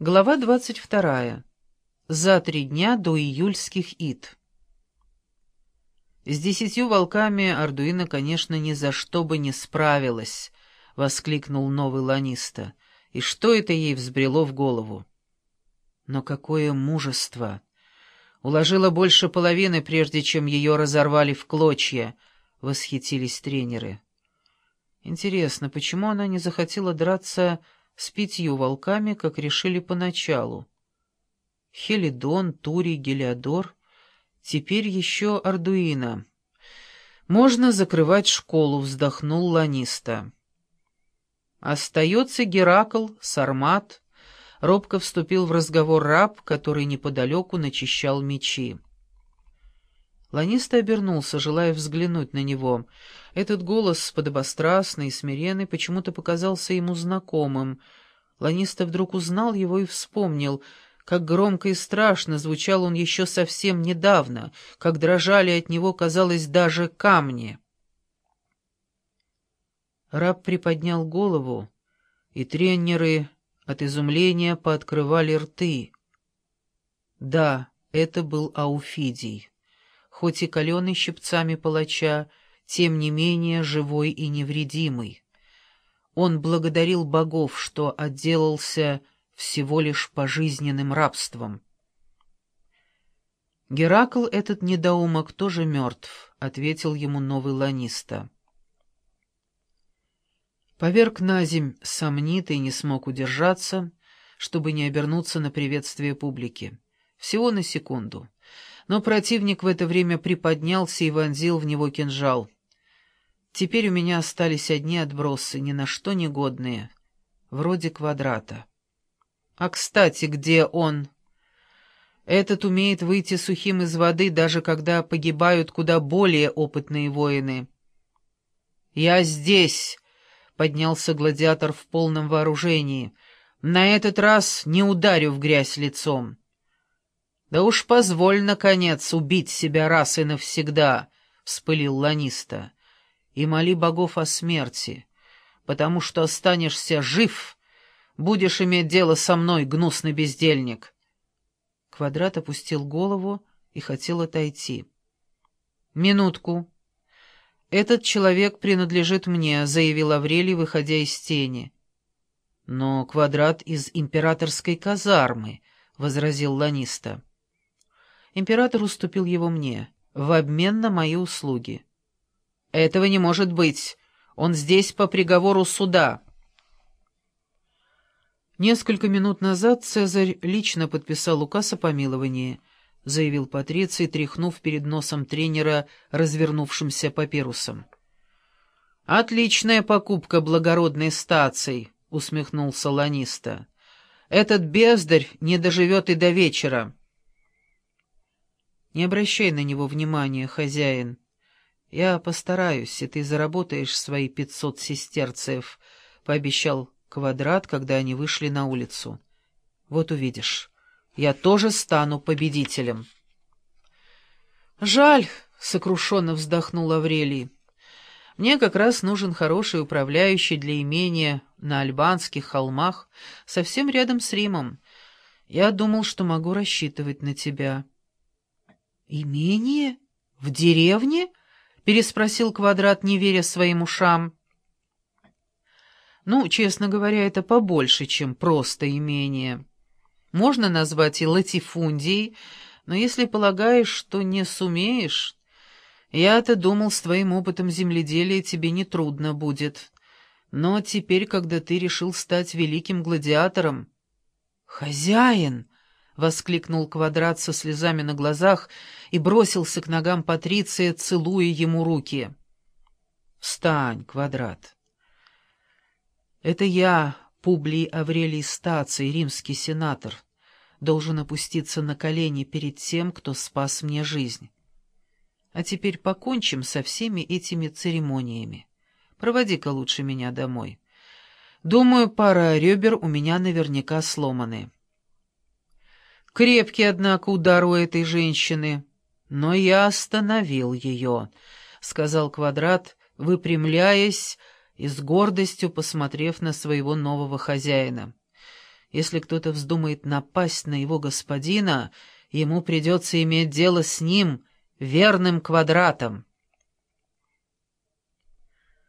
Глава двадцать вторая. За три дня до июльских ид. С десятью волками Ардуина, конечно, ни за что бы не справилась, — воскликнул новый ланиста. И что это ей взбрело в голову? Но какое мужество! Уложила больше половины, прежде чем ее разорвали в клочья, — восхитились тренеры. Интересно, почему она не захотела драться с пятью волками, как решили поначалу. Хелидон, Турий, Гелиодор, теперь еще Ардуина. Можно закрывать школу, вздохнул Ланиста. Остается Геракл, Сармат. Робко вступил в разговор раб, который неподалеку начищал мечи. Ланиста обернулся, желая взглянуть на него. Этот голос, подобострастный и смиренный, почему-то показался ему знакомым. Ланиста вдруг узнал его и вспомнил, как громко и страшно звучал он еще совсем недавно, как дрожали от него, казалось, даже камни. Раб приподнял голову, и тренеры от изумления пооткрывали рты. Да, это был Ауфидий хоть и каленый щипцами палача, тем не менее живой и невредимый. Он благодарил богов, что отделался всего лишь пожизненным рабством. «Геракл этот недоумок тоже мертв», — ответил ему новый ланиста. Поверг на земь сомнит и не смог удержаться, чтобы не обернуться на приветствие публики. Всего на секунду но противник в это время приподнялся и вонзил в него кинжал. Теперь у меня остались одни отбросы, ни на что не годные, вроде квадрата. А, кстати, где он? Этот умеет выйти сухим из воды, даже когда погибают куда более опытные воины. «Я здесь!» — поднялся гладиатор в полном вооружении. «На этот раз не ударю в грязь лицом». «Да уж позволь, наконец, убить себя раз и навсегда», — вспылил Ланиста, — «и моли богов о смерти, потому что останешься жив, будешь иметь дело со мной, гнусный бездельник». Квадрат опустил голову и хотел отойти. «Минутку. Этот человек принадлежит мне», — заявил Аврелий, выходя из тени. «Но Квадрат из императорской казармы», — возразил Ланиста. Император уступил его мне, в обмен на мои услуги. «Этого не может быть. Он здесь по приговору суда». Несколько минут назад Цезарь лично подписал указ о помиловании, заявил Патриций, тряхнув перед носом тренера развернувшимся папирусом. «Отличная покупка благородной стаций», — усмехнулся Ланиста. «Этот бездарь не доживет и до вечера». Не обращай на него внимания, хозяин. Я постараюсь, и ты заработаешь свои пятьсот сестерцев, — пообещал Квадрат, когда они вышли на улицу. Вот увидишь, я тоже стану победителем. Жаль, — сокрушенно вздохнул Аврелий. Мне как раз нужен хороший управляющий для имения на Альбанских холмах, совсем рядом с Римом. Я думал, что могу рассчитывать на тебя. «Имение? В деревне?» — переспросил Квадрат, не веря своим ушам. «Ну, честно говоря, это побольше, чем просто имение. Можно назвать и латифундией, но если полагаешь, что не сумеешь... Я-то думал, с твоим опытом земледелия тебе нетрудно будет. Но теперь, когда ты решил стать великим гладиатором...» «Хозяин!» — воскликнул Квадрат со слезами на глазах и бросился к ногам Патриция, целуя ему руки. «Встань, Квадрат!» «Это я, Публий Аврелий Стаций, римский сенатор, должен опуститься на колени перед тем, кто спас мне жизнь. А теперь покончим со всеми этими церемониями. Проводи-ка лучше меня домой. Думаю, пара ребер у меня наверняка сломаны». Крепкий, однако, удар у этой женщины. Но я остановил ее, — сказал Квадрат, выпрямляясь и с гордостью посмотрев на своего нового хозяина. Если кто-то вздумает напасть на его господина, ему придется иметь дело с ним, верным квадратом.